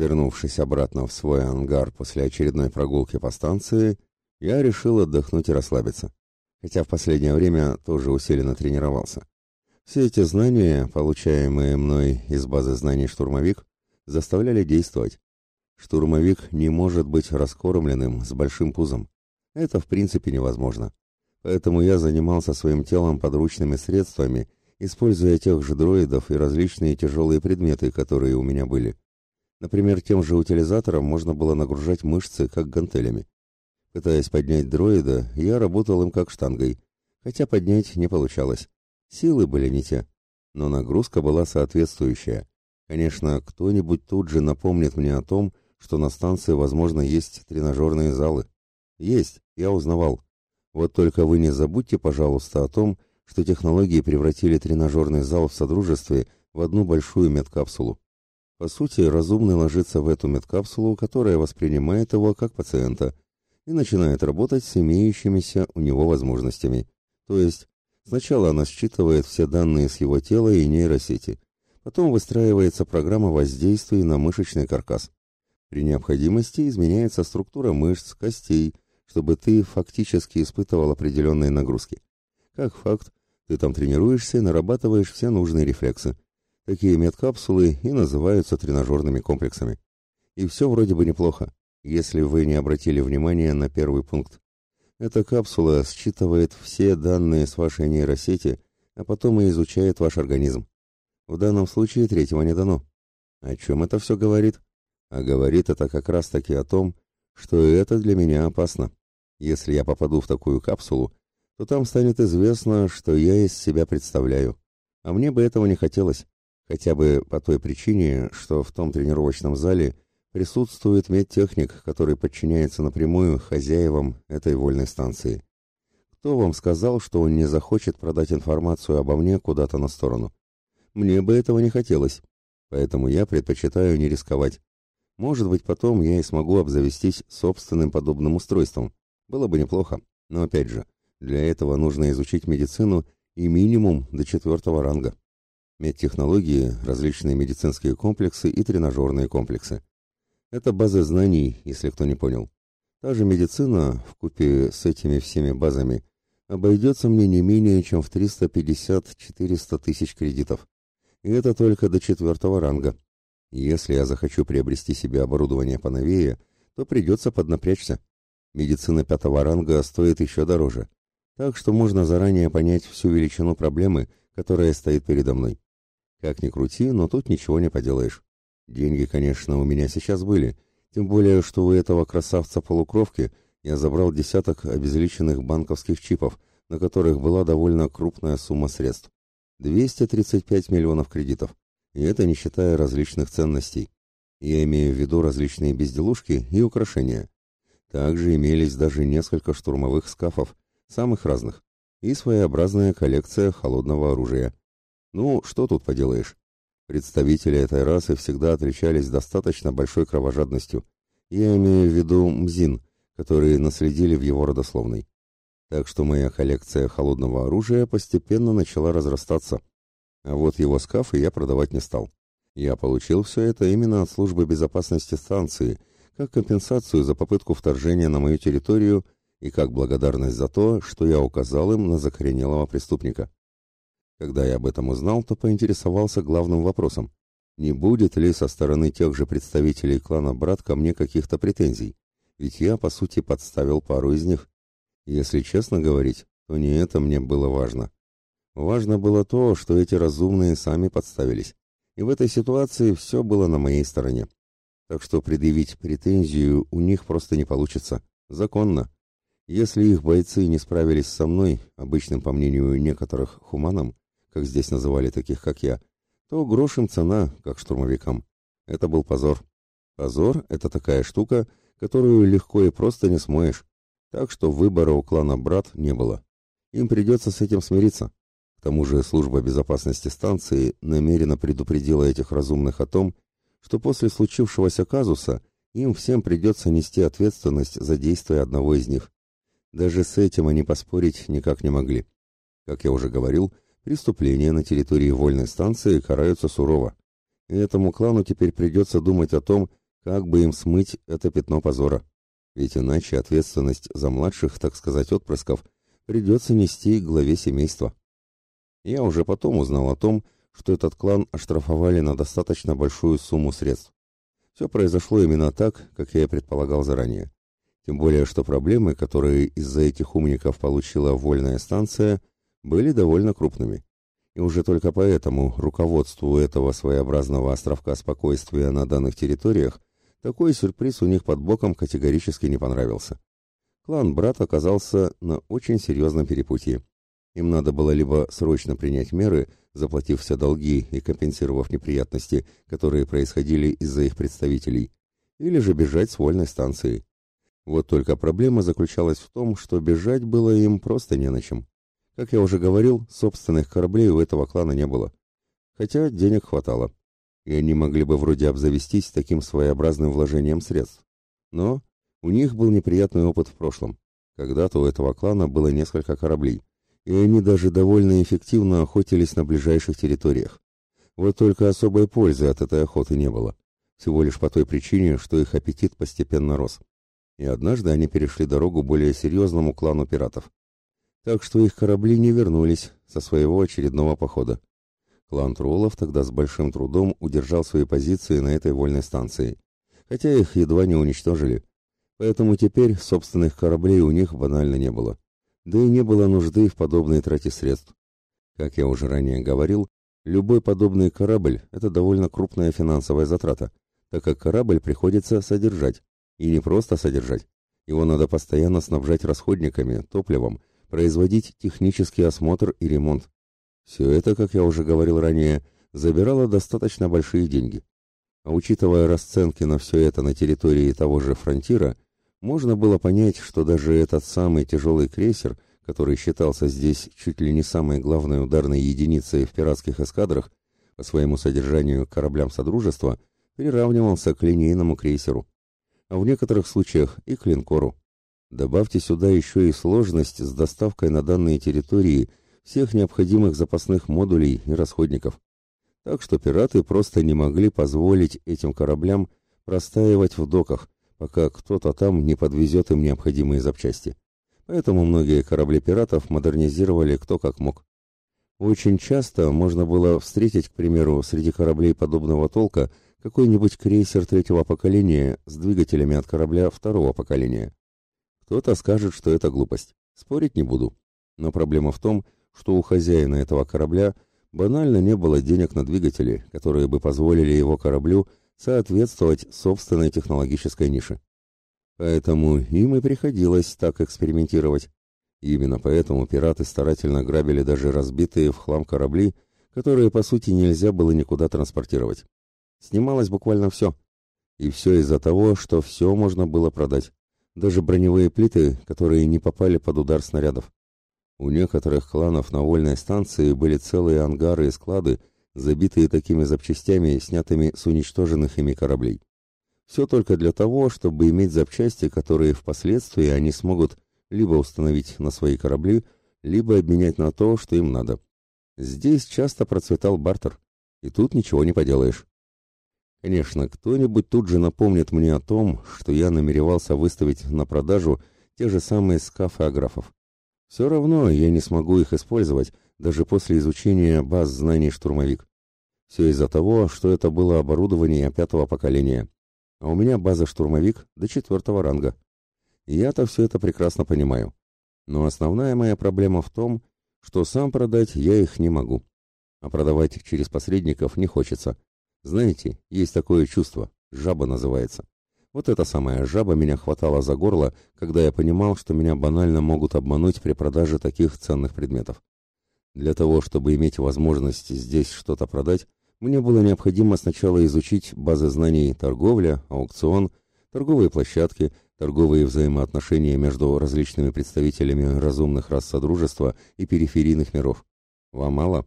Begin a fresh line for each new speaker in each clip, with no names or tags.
Вернувшись обратно в свой ангар после очередной прогулки по станции, я решил отдохнуть и расслабиться. Хотя в последнее время тоже усиленно тренировался. Все эти знания, получаемые мной из базы знаний «Штурмовик», заставляли действовать. Штурмовик не может быть раскормленным с большим пузом. Это в принципе невозможно. Поэтому я занимался своим телом подручными средствами, используя тех же дроидов и различные тяжелые предметы, которые у меня были. Например, тем же утилизатором можно было нагружать мышцы, как гантелями. Пытаясь поднять дроида, я работал им как штангой, хотя поднять не получалось. Силы были не те, но нагрузка была соответствующая. Конечно, кто-нибудь тут же напомнит мне о том, что на станции, возможно, есть тренажерные залы. Есть, я узнавал. Вот только вы не забудьте, пожалуйста, о том, что технологии превратили тренажерный зал в Содружестве в одну большую медкапсулу. По сути, разумный ложится в эту медкапсулу, которая воспринимает его как пациента, и начинает работать с имеющимися у него возможностями. То есть, сначала она считывает все данные с его тела и нейросети, потом выстраивается программа воздействия на мышечный каркас. При необходимости изменяется структура мышц, костей, чтобы ты фактически испытывал определенные нагрузки. Как факт, ты там тренируешься и нарабатываешь все нужные рефлексы. Такие медкапсулы и называются тренажерными комплексами. И все вроде бы неплохо, если вы не обратили внимания на первый пункт. Эта капсула считывает все данные с вашей нейросети, а потом и изучает ваш организм. В данном случае третьего не дано. О чем это все говорит? А говорит это как раз-таки о том, что это для меня опасно. Если я попаду в такую капсулу, то там станет известно, что я из себя представляю. А мне бы этого не хотелось, хотя бы по той причине, что в том тренировочном зале присутствует медтехник, который подчиняется напрямую хозяевам этой вольной станции. Кто вам сказал, что он не захочет продать информацию обо мне куда-то на сторону? Мне бы этого не хотелось, поэтому я предпочитаю не рисковать. Может быть, потом я и смогу обзавестись собственным подобным устройством, было бы неплохо, но опять же, для этого нужно изучить медицину и минимум до четвертого ранга. Медтехнологии, различные медицинские комплексы и тренажерные комплексы. Это базы знаний, если кто не понял. Та же медицина, в купе с этими всеми базами, обойдется мне не менее чем в 350-400 тысяч кредитов. И это только до четвертого ранга. Если я захочу приобрести себе оборудование поновее, то придется поднапрячься. Медицина пятого ранга стоит еще дороже, так что можно заранее понять всю величину проблемы, которая стоит передо мной. Как ни крути, но тут ничего не поделаешь. Деньги, конечно, у меня сейчас были, тем более, что у этого красавца-полукровки я забрал десяток обезличенных банковских чипов, на которых была довольно крупная сумма средств. 235 миллионов кредитов. И это не считая различных ценностей. Я имею в виду различные безделушки и украшения. Также имелись даже несколько штурмовых скафов, самых разных, и своеобразная коллекция холодного оружия. Ну, что тут поделаешь? Представители этой расы всегда отличались достаточно большой кровожадностью. Я имею в виду мзин, которые наследили в его родословной. Так что моя коллекция холодного оружия постепенно начала разрастаться. А вот его скафы я продавать не стал. Я получил все это именно от службы безопасности станции – как компенсацию за попытку вторжения на мою территорию и как благодарность за то, что я указал им на закоренелого преступника. Когда я об этом узнал, то поинтересовался главным вопросом. Не будет ли со стороны тех же представителей клана брат ко мне каких-то претензий? Ведь я, по сути, подставил пару из них. Если честно говорить, то не это мне было важно. Важно было то, что эти разумные сами подставились. И в этой ситуации все было на моей стороне так что предъявить претензию у них просто не получится. Законно. Если их бойцы не справились со мной, обычным, по мнению некоторых, хуманом, как здесь называли таких, как я, то грош им цена, как штурмовикам. Это был позор. Позор — это такая штука, которую легко и просто не смоешь. Так что выбора у клана «Брат» не было. Им придется с этим смириться. К тому же служба безопасности станции намеренно предупредила этих разумных о том, что после случившегося казуса им всем придется нести ответственность за действия одного из них. Даже с этим они поспорить никак не могли. Как я уже говорил, преступления на территории вольной станции караются сурово. И этому клану теперь придется думать о том, как бы им смыть это пятно позора. Ведь иначе ответственность за младших, так сказать, отпрысков придется нести главе семейства. Я уже потом узнал о том, что этот клан оштрафовали на достаточно большую сумму средств. Все произошло именно так, как я и предполагал заранее. Тем более, что проблемы, которые из-за этих умников получила вольная станция, были довольно крупными. И уже только поэтому руководству этого своеобразного островка спокойствия на данных территориях такой сюрприз у них под боком категорически не понравился. Клан брат оказался на очень серьезном перепутье. Им надо было либо срочно принять меры, заплатив все долги и компенсировав неприятности, которые происходили из-за их представителей, или же бежать с вольной станции. Вот только проблема заключалась в том, что бежать было им просто не на чем. Как я уже говорил, собственных кораблей у этого клана не было. Хотя денег хватало. И они могли бы вроде обзавестись таким своеобразным вложением средств. Но у них был неприятный опыт в прошлом. Когда-то у этого клана было несколько кораблей, и они даже довольно эффективно охотились на ближайших территориях. Вот только особой пользы от этой охоты не было. Всего лишь по той причине, что их аппетит постепенно рос. И однажды они перешли дорогу более серьезному клану пиратов. Так что их корабли не вернулись со своего очередного похода. Клан троллов тогда с большим трудом удержал свои позиции на этой вольной станции, хотя их едва не уничтожили. Поэтому теперь собственных кораблей у них банально не было да и не было нужды в подобной трате средств. Как я уже ранее говорил, любой подобный корабль – это довольно крупная финансовая затрата, так как корабль приходится содержать, и не просто содержать. Его надо постоянно снабжать расходниками, топливом, производить технический осмотр и ремонт. Все это, как я уже говорил ранее, забирало достаточно большие деньги. А учитывая расценки на все это на территории того же фронтира – можно было понять, что даже этот самый тяжелый крейсер, который считался здесь чуть ли не самой главной ударной единицей в пиратских эскадрах, по своему содержанию кораблям Содружества, приравнивался к линейному крейсеру, а в некоторых случаях и к линкору. Добавьте сюда еще и сложность с доставкой на данные территории всех необходимых запасных модулей и расходников. Так что пираты просто не могли позволить этим кораблям простаивать в доках, пока кто-то там не подвезет им необходимые запчасти. Поэтому многие корабли пиратов модернизировали кто как мог. Очень часто можно было встретить, к примеру, среди кораблей подобного толка какой-нибудь крейсер третьего поколения с двигателями от корабля второго поколения. Кто-то скажет, что это глупость. Спорить не буду. Но проблема в том, что у хозяина этого корабля банально не было денег на двигатели, которые бы позволили его кораблю соответствовать собственной технологической нише. Поэтому им и приходилось так экспериментировать. И именно поэтому пираты старательно грабили даже разбитые в хлам корабли, которые, по сути, нельзя было никуда транспортировать. Снималось буквально все. И все из-за того, что все можно было продать. Даже броневые плиты, которые не попали под удар снарядов. У некоторых кланов на вольной станции были целые ангары и склады, забитые такими запчастями, снятыми с уничтоженных ими кораблей. Все только для того, чтобы иметь запчасти, которые впоследствии они смогут либо установить на свои корабли, либо обменять на то, что им надо. Здесь часто процветал бартер, и тут ничего не поделаешь. Конечно, кто-нибудь тут же напомнит мне о том, что я намеревался выставить на продажу те же самые скафы аграфов. Все равно я не смогу их использовать, даже после изучения баз знаний штурмовик. Все из-за того, что это было оборудование пятого поколения. А у меня база штурмовик до четвертого ранга. Я-то все это прекрасно понимаю. Но основная моя проблема в том, что сам продать я их не могу. А продавать через посредников не хочется. Знаете, есть такое чувство, жаба называется. Вот эта самая жаба меня хватала за горло, когда я понимал, что меня банально могут обмануть при продаже таких ценных предметов. Для того, чтобы иметь возможность здесь что-то продать, мне было необходимо сначала изучить базы знаний торговля, аукцион, торговые площадки, торговые взаимоотношения между различными представителями разумных рас Содружества и периферийных миров. Вам мало?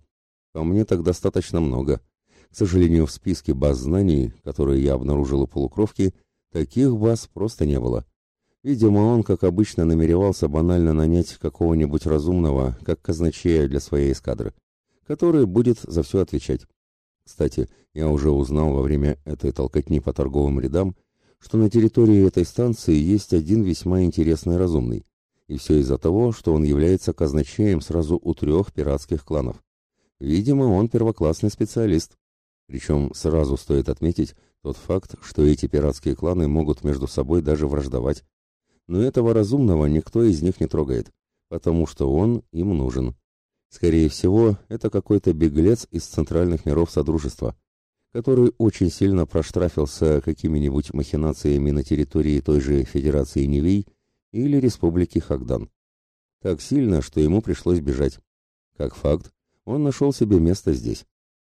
А мне так достаточно много. К сожалению, в списке баз знаний, которые я обнаружил у полукровки, таких баз просто не было. Видимо, он, как обычно, намеревался банально нанять какого-нибудь разумного, как казначея для своей эскадры, который будет за все отвечать. Кстати, я уже узнал во время этой толкотни по торговым рядам, что на территории этой станции есть один весьма интересный разумный. И все из-за того, что он является казначеем сразу у трех пиратских кланов. Видимо, он первоклассный специалист. Причем сразу стоит отметить тот факт, что эти пиратские кланы могут между собой даже враждовать. Но этого разумного никто из них не трогает, потому что он им нужен. Скорее всего, это какой-то беглец из центральных миров Содружества, который очень сильно проштрафился какими-нибудь махинациями на территории той же Федерации Невей или Республики Хагдан. Так сильно, что ему пришлось бежать. Как факт, он нашел себе место здесь.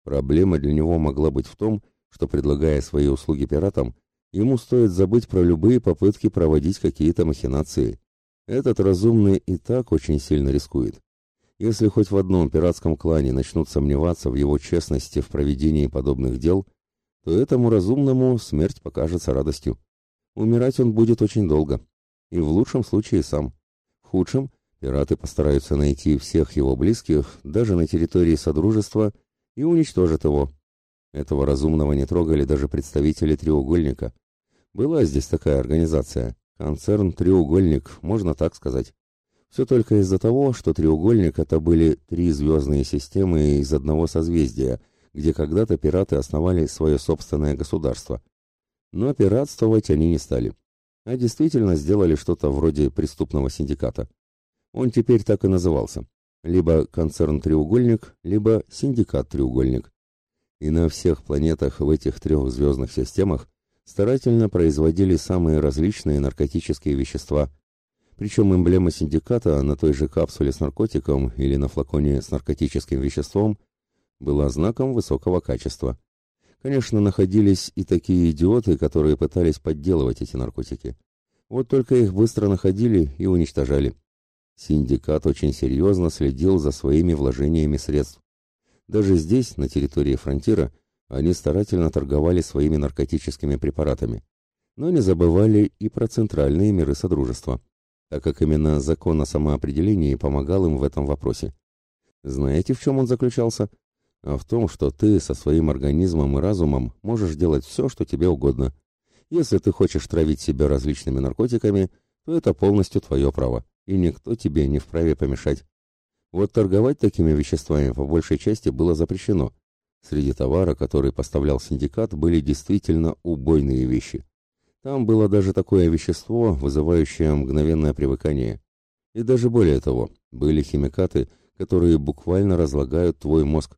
Проблема для него могла быть в том, что, предлагая свои услуги пиратам, ему стоит забыть про любые попытки проводить какие-то махинации. Этот разумный и так очень сильно рискует. Если хоть в одном пиратском клане начнут сомневаться в его честности в проведении подобных дел, то этому разумному смерть покажется радостью. Умирать он будет очень долго, и в лучшем случае сам. В худшем пираты постараются найти всех его близких, даже на территории Содружества, и уничтожат его. Этого разумного не трогали даже представители треугольника. Была здесь такая организация. Концерн «Треугольник», можно так сказать. Все только из-за того, что треугольник это были три звездные системы из одного созвездия, где когда-то пираты основали свое собственное государство. Но пиратствовать они не стали, а действительно сделали что-то вроде преступного синдиката. Он теперь так и назывался. Либо концерн «Треугольник», либо синдикат «Треугольник». И на всех планетах в этих трех звездных системах старательно производили самые различные наркотические вещества – причем эмблема синдиката на той же капсуле с наркотиком или на флаконе с наркотическим веществом была знаком высокого качества. Конечно, находились и такие идиоты, которые пытались подделывать эти наркотики. Вот только их быстро находили и уничтожали. Синдикат очень серьезно следил за своими вложениями средств. Даже здесь, на территории фронтира, они старательно торговали своими наркотическими препаратами. Но не забывали и про центральные миры Содружества так как именно закон о самоопределении помогал им в этом вопросе. Знаете, в чем он заключался? А в том, что ты со своим организмом и разумом можешь делать все, что тебе угодно. Если ты хочешь травить себя различными наркотиками, то это полностью твое право, и никто тебе не вправе помешать. Вот торговать такими веществами по большей части было запрещено. Среди товара, который поставлял синдикат, были действительно убойные вещи. Там было даже такое вещество, вызывающее мгновенное привыкание. И даже более того, были химикаты, которые буквально разлагают твой мозг,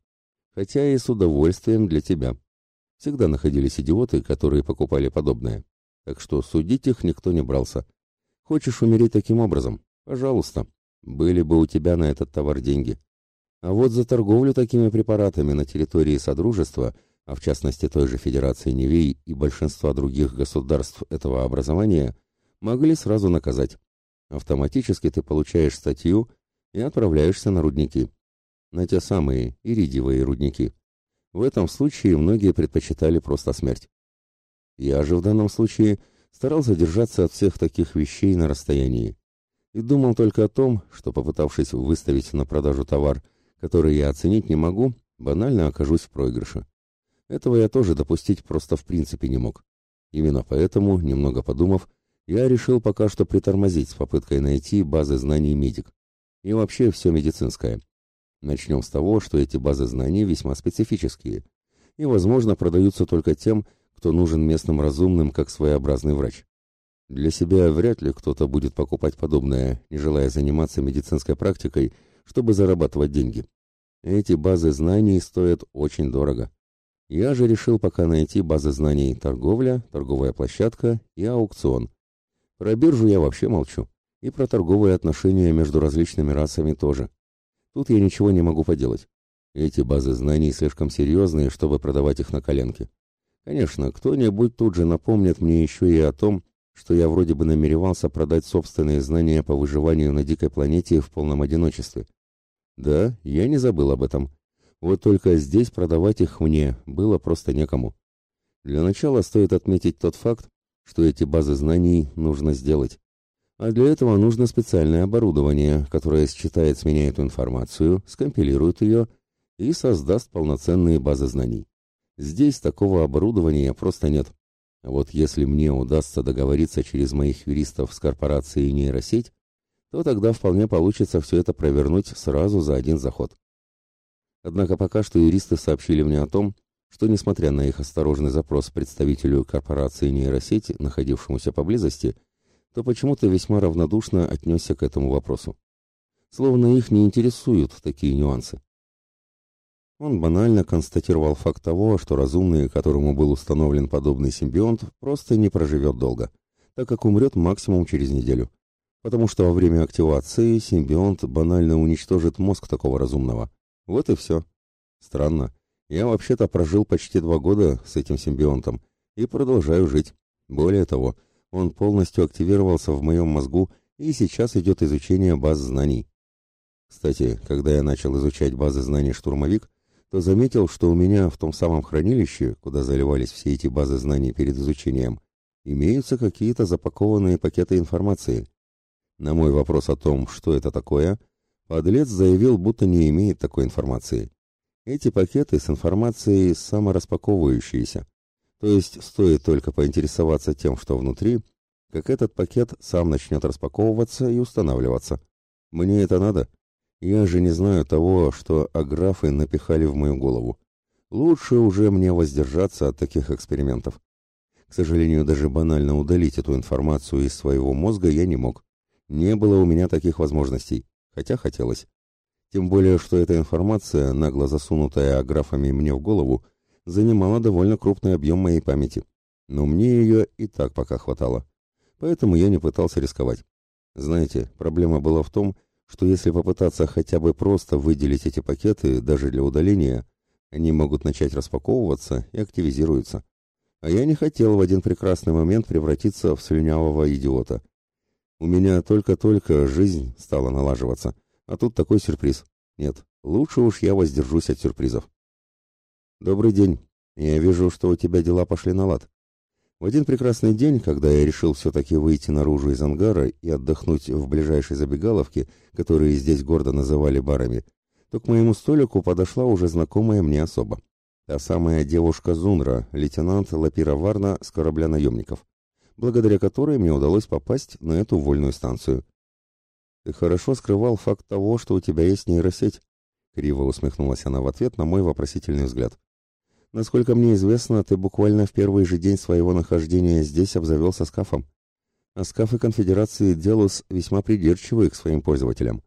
хотя и с удовольствием для тебя. Всегда находились идиоты, которые покупали подобное. Так что судить их никто не брался. Хочешь умереть таким образом? Пожалуйста. Были бы у тебя на этот товар деньги. А вот за торговлю такими препаратами на территории Содружества – а в частности той же Федерации Невей и большинства других государств этого образования, могли сразу наказать. Автоматически ты получаешь статью и отправляешься на рудники. На те самые иридиевые рудники. В этом случае многие предпочитали просто смерть. Я же в данном случае старался держаться от всех таких вещей на расстоянии. И думал только о том, что, попытавшись выставить на продажу товар, который я оценить не могу, банально окажусь в проигрыше. Этого я тоже допустить просто в принципе не мог. Именно поэтому, немного подумав, я решил пока что притормозить с попыткой найти базы знаний медик. И вообще все медицинское. Начнем с того, что эти базы знаний весьма специфические и, возможно, продаются только тем, кто нужен местным разумным как своеобразный врач. Для себя вряд ли кто-то будет покупать подобное, не желая заниматься медицинской практикой, чтобы зарабатывать деньги. Эти базы знаний стоят очень дорого. Я же решил пока найти базы знаний торговля, торговая площадка и аукцион. Про биржу я вообще молчу. И про торговые отношения между различными расами тоже. Тут я ничего не могу поделать. Эти базы знаний слишком серьезные, чтобы продавать их на коленке. Конечно, кто-нибудь тут же напомнит мне еще и о том, что я вроде бы намеревался продать собственные знания по выживанию на дикой планете в полном одиночестве. Да, я не забыл об этом. Вот только здесь продавать их мне было просто некому. Для начала стоит отметить тот факт, что эти базы знаний нужно сделать. А для этого нужно специальное оборудование, которое считает с меня эту информацию, скомпилирует ее и создаст полноценные базы знаний. Здесь такого оборудования просто нет. Вот если мне удастся договориться через моих юристов с корпорацией нейросеть, то тогда вполне получится все это провернуть сразу за один заход. Однако пока что юристы сообщили мне о том, что, несмотря на их осторожный запрос представителю корпорации нейросети, находившемуся поблизости, то почему-то весьма равнодушно отнесся к этому вопросу. Словно их не интересуют такие нюансы. Он банально констатировал факт того, что разумный, которому был установлен подобный симбионт, просто не проживет долго, так как умрет максимум через неделю. Потому что во время активации симбионт банально уничтожит мозг такого разумного. Вот и все. Странно. Я вообще-то прожил почти два года с этим симбионтом и продолжаю жить. Более того, он полностью активировался в моем мозгу и сейчас идет изучение баз знаний. Кстати, когда я начал изучать базы знаний «Штурмовик», то заметил, что у меня в том самом хранилище, куда заливались все эти базы знаний перед изучением, имеются какие-то запакованные пакеты информации. На мой вопрос о том, что это такое, подлец заявил, будто не имеет такой информации. Эти пакеты с информацией самораспаковывающиеся. То есть стоит только поинтересоваться тем, что внутри, как этот пакет сам начнет распаковываться и устанавливаться. Мне это надо? Я же не знаю того, что аграфы напихали в мою голову. Лучше уже мне воздержаться от таких экспериментов. К сожалению, даже банально удалить эту информацию из своего мозга я не мог. Не было у меня таких возможностей, хотя хотелось. Тем более, что эта информация, нагло засунутая аграфами мне в голову, занимала довольно крупный объем моей памяти. Но мне ее и так пока хватало. Поэтому я не пытался рисковать. Знаете, проблема была в том, что если попытаться хотя бы просто выделить эти пакеты, даже для удаления, они могут начать распаковываться и активизируются. А я не хотел в один прекрасный момент превратиться в слюнявого идиота. У меня только-только жизнь стала налаживаться, а тут такой сюрприз. Нет, лучше уж я воздержусь от сюрпризов. Добрый день. Я вижу, что у тебя дела пошли на лад. В один прекрасный день, когда я решил все-таки выйти наружу из ангара и отдохнуть в ближайшей забегаловке, которые здесь гордо называли барами, то к моему столику подошла уже знакомая мне особа. Та самая девушка Зунра, лейтенант Лапира Варна с корабля наемников, благодаря которой мне удалось попасть на эту вольную станцию. «Ты хорошо скрывал факт того, что у тебя есть нейросеть», — криво усмехнулась она в ответ на мой вопросительный взгляд. Насколько мне известно, ты буквально в первый же день своего нахождения здесь обзавелся скафом. А скафы конфедерации Делус весьма придирчивы к своим пользователям.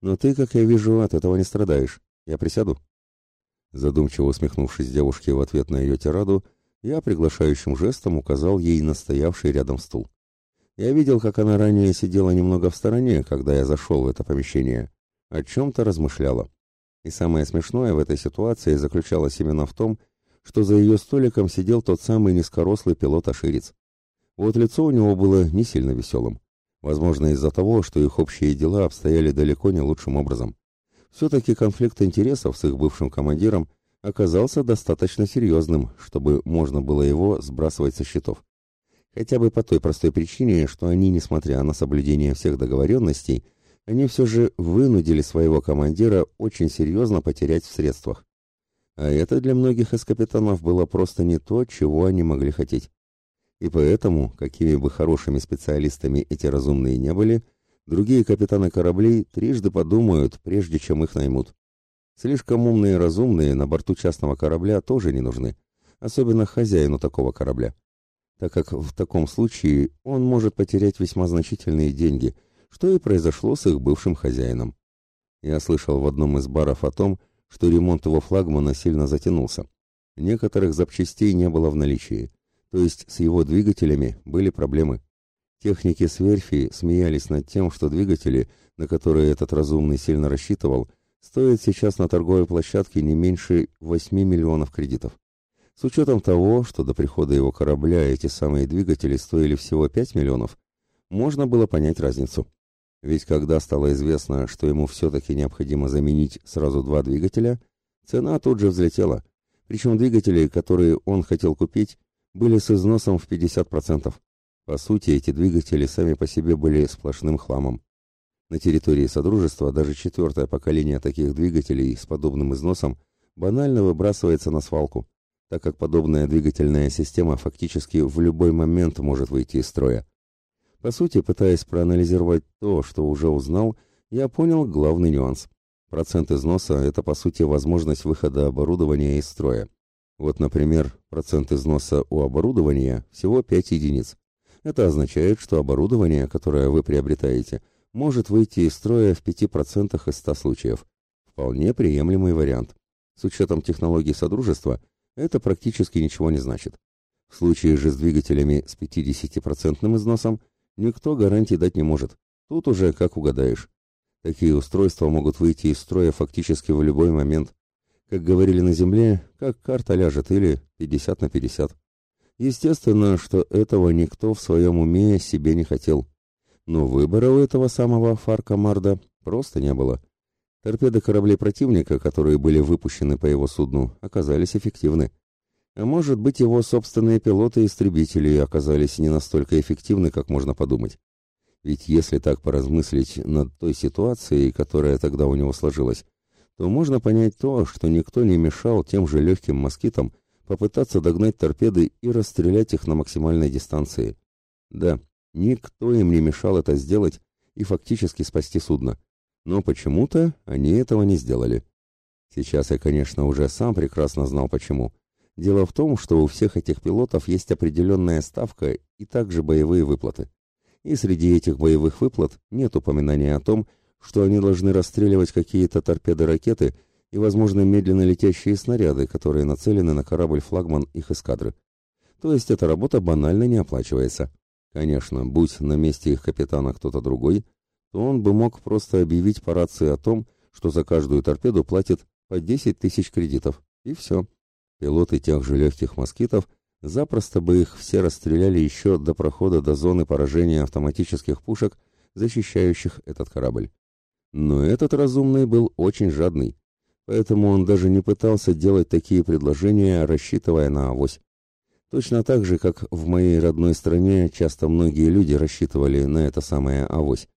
Но ты, как я вижу, от этого не страдаешь. Я присяду?» Задумчиво усмехнувшись девушке в ответ на ее тираду, я приглашающим жестом указал ей на стоявший рядом стул. Я видел, как она ранее сидела немного в стороне, когда я зашел в это помещение. О чем-то размышляла. И самое смешное в этой ситуации заключалось именно в том, что за ее столиком сидел тот самый низкорослый пилот-аширец. Вот лицо у него было не сильно веселым. Возможно, из-за того, что их общие дела обстояли далеко не лучшим образом. Все-таки конфликт интересов с их бывшим командиром оказался достаточно серьезным, чтобы можно было его сбрасывать со счетов. Хотя бы по той простой причине, что они, несмотря на соблюдение всех договоренностей, они все же вынудили своего командира очень серьезно потерять в средствах. А это для многих из капитанов было просто не то, чего они могли хотеть. И поэтому, какими бы хорошими специалистами эти разумные не были, другие капитаны кораблей трижды подумают, прежде чем их наймут. Слишком умные и разумные на борту частного корабля тоже не нужны, особенно хозяину такого корабля, так как в таком случае он может потерять весьма значительные деньги, что и произошло с их бывшим хозяином. Я слышал в одном из баров о том, что ремонт его флагмана сильно затянулся. Некоторых запчастей не было в наличии, то есть с его двигателями были проблемы. Техники с верфи смеялись над тем, что двигатели, на которые этот разумный сильно рассчитывал, стоят сейчас на торговой площадке не меньше 8 миллионов кредитов. С учетом того, что до прихода его корабля эти самые двигатели стоили всего 5 миллионов, можно было понять разницу. Ведь когда стало известно, что ему все-таки необходимо заменить сразу два двигателя, цена тут же взлетела. Причем двигатели, которые он хотел купить, были с износом в 50%. По сути, эти двигатели сами по себе были сплошным хламом. На территории Содружества даже четвертое поколение таких двигателей с подобным износом банально выбрасывается на свалку, так как подобная двигательная система фактически в любой момент может выйти из строя. По сути, пытаясь проанализировать то, что уже узнал, я понял главный нюанс. Процент износа – это, по сути, возможность выхода оборудования из строя. Вот, например, процент износа у оборудования всего 5 единиц. Это означает, что оборудование, которое вы приобретаете, может выйти из строя в 5% из 100 случаев. Вполне приемлемый вариант. С учетом технологий Содружества, это практически ничего не значит. В случае же с двигателями с 50% износом никто гарантий дать не может. Тут уже как угадаешь. Такие устройства могут выйти из строя фактически в любой момент. Как говорили на Земле, как карта ляжет или 50 на 50. Естественно, что этого никто в своем уме себе не хотел. Но выбора у этого самого Фарка Марда просто не было. Торпеды кораблей противника, которые были выпущены по его судну, оказались эффективны. А может быть, его собственные пилоты-истребители оказались не настолько эффективны, как можно подумать. Ведь если так поразмыслить над той ситуацией, которая тогда у него сложилась, то можно понять то, что никто не мешал тем же легким москитам попытаться догнать торпеды и расстрелять их на максимальной дистанции. Да, никто им не мешал это сделать и фактически спасти судно. Но почему-то они этого не сделали. Сейчас я, конечно, уже сам прекрасно знал почему. Дело в том, что у всех этих пилотов есть определенная ставка и также боевые выплаты. И среди этих боевых выплат нет упоминания о том, что они должны расстреливать какие-то торпеды-ракеты и, возможно, медленно летящие снаряды, которые нацелены на корабль-флагман их эскадры. То есть эта работа банально не оплачивается. Конечно, будь на месте их капитана кто-то другой, то он бы мог просто объявить по рации о том, что за каждую торпеду платит по 10 тысяч кредитов, и все. Пилоты тех же легких москитов запросто бы их все расстреляли еще до прохода до зоны поражения автоматических пушек, защищающих этот корабль. Но этот разумный был очень жадный, поэтому он даже не пытался делать такие предложения, рассчитывая на авось. Точно так же, как в моей родной стране часто многие люди рассчитывали на это самое авось.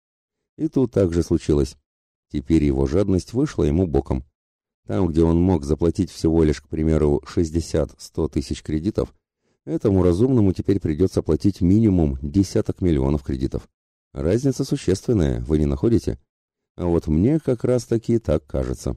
И тут также случилось. Теперь его жадность вышла ему боком. Там, где он мог заплатить всего лишь, к примеру, 60-100 тысяч кредитов, этому разумному теперь придется платить минимум десяток миллионов кредитов. Разница существенная, вы не находите? А вот мне как раз-таки так кажется.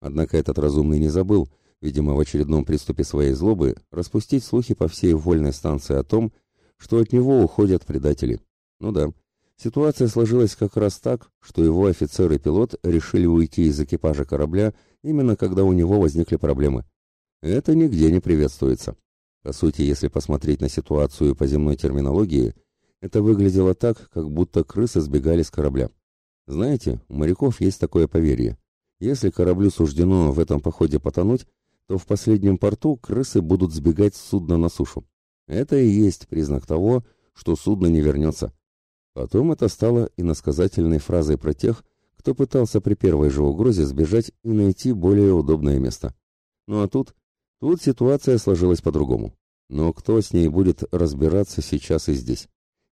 Однако этот разумный не забыл, видимо, в очередном приступе своей злобы, распустить слухи по всей вольной станции о том, что от него уходят предатели. Ну да, Ситуация сложилась как раз так, что его офицер и пилот решили уйти из экипажа корабля именно когда у него возникли проблемы. Это нигде не приветствуется. По сути, если посмотреть на ситуацию по земной терминологии, это выглядело так, как будто крысы сбегали с корабля. Знаете, у моряков есть такое поверье. Если кораблю суждено в этом походе потонуть, то в последнем порту крысы будут сбегать с судна на сушу. Это и есть признак того, что судно не вернется. Потом это стало иносказательной фразой про тех, кто пытался при первой же угрозе сбежать и найти более удобное место. Ну а тут, тут ситуация сложилась по-другому. Но кто с ней будет разбираться сейчас и здесь?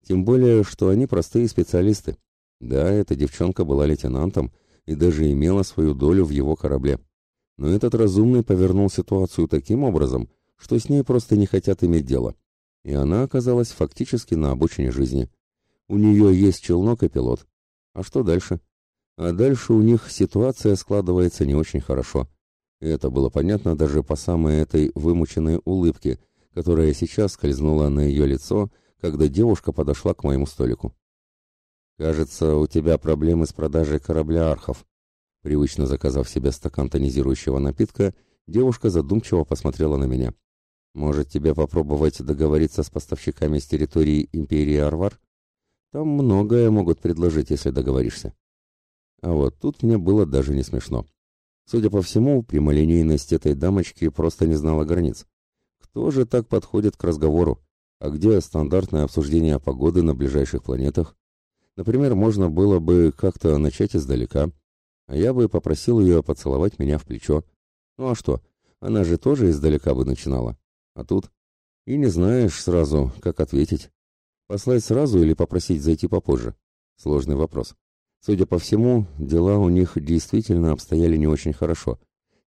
Тем более, что они простые специалисты. Да, эта девчонка была лейтенантом и даже имела свою долю в его корабле. Но этот разумный повернул ситуацию таким образом, что с ней просто не хотят иметь дело. И она оказалась фактически на обочине жизни. У нее есть челнок и пилот. А что дальше? А дальше у них ситуация складывается не очень хорошо. И это было понятно даже по самой этой вымученной улыбке, которая сейчас скользнула на ее лицо, когда девушка подошла к моему столику. «Кажется, у тебя проблемы с продажей корабля «Архов». Привычно заказав себе стакан тонизирующего напитка, девушка задумчиво посмотрела на меня. «Может, тебе попробовать договориться с поставщиками с территории Империи Арвар?» Там многое могут предложить, если договоришься. А вот тут мне было даже не смешно. Судя по всему, прямолинейность этой дамочки просто не знала границ. Кто же так подходит к разговору? А где стандартное обсуждение погоды на ближайших планетах? Например, можно было бы как-то начать издалека, а я бы попросил ее поцеловать меня в плечо. Ну а что, она же тоже издалека бы начинала. А тут и не знаешь сразу, как ответить. Послать сразу или попросить зайти попозже? Сложный вопрос. Судя по всему, дела у них действительно обстояли не очень хорошо.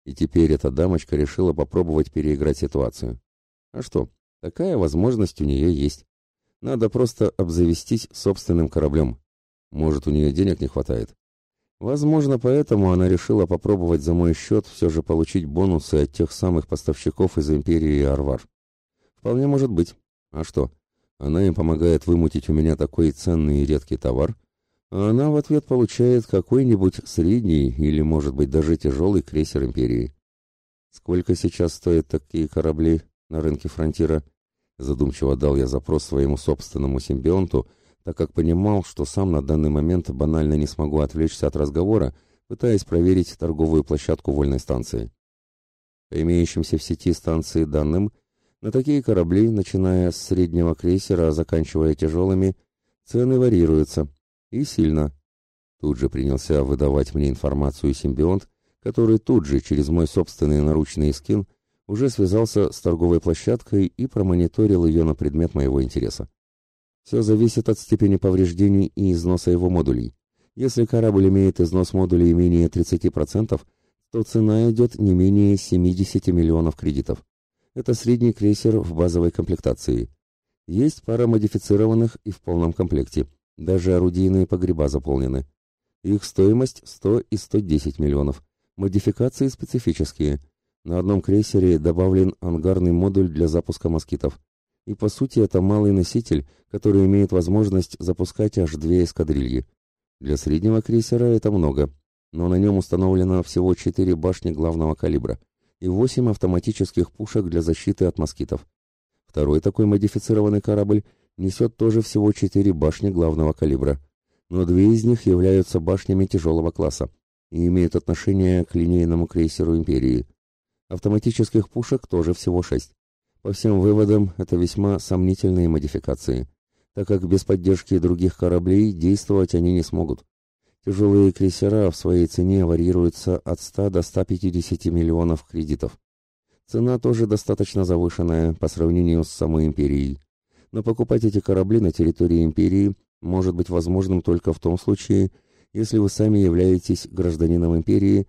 И теперь эта дамочка решила попробовать переиграть ситуацию. А что, такая возможность у нее есть. Надо просто обзавестись собственным кораблем. Может, у нее денег не хватает. Возможно, поэтому она решила попробовать за мой счет все же получить бонусы от тех самых поставщиков из Империи Арвар. Вполне может быть. А что? Она им помогает вымутить у меня такой ценный и редкий товар, а она в ответ получает какой-нибудь средний или, может быть, даже тяжелый крейсер Империи. Сколько сейчас стоят такие корабли на рынке фронтира? Задумчиво дал я запрос своему собственному симбионту, так как понимал, что сам на данный момент банально не смогу отвлечься от разговора, пытаясь проверить торговую площадку вольной станции. По имеющимся в сети станции данным, на такие корабли, начиная с среднего крейсера, заканчивая тяжелыми, цены варьируются. И сильно. Тут же принялся выдавать мне информацию симбионт, который тут же через мой собственный наручный скин уже связался с торговой площадкой и промониторил ее на предмет моего интереса. Все зависит от степени повреждений и износа его модулей. Если корабль имеет износ модулей менее 30%, то цена идет не менее 70 миллионов кредитов. Это средний крейсер в базовой комплектации. Есть пара модифицированных и в полном комплекте. Даже орудийные погреба заполнены. Их стоимость 100 и 110 миллионов. Модификации специфические. На одном крейсере добавлен ангарный модуль для запуска москитов. И по сути это малый носитель, который имеет возможность запускать аж две эскадрильи. Для среднего крейсера это много, но на нем установлено всего четыре башни главного калибра и восемь автоматических пушек для защиты от москитов. Второй такой модифицированный корабль несет тоже всего четыре башни главного калибра, но две из них являются башнями тяжелого класса и имеют отношение к линейному крейсеру Империи. Автоматических пушек тоже всего шесть. По всем выводам, это весьма сомнительные модификации, так как без поддержки других кораблей действовать они не смогут. Тяжелые крейсера в своей цене варьируются от 100 до 150 миллионов кредитов. Цена тоже достаточно завышенная по сравнению с самой империей. Но покупать эти корабли на территории империи может быть возможным только в том случае, если вы сами являетесь гражданином империи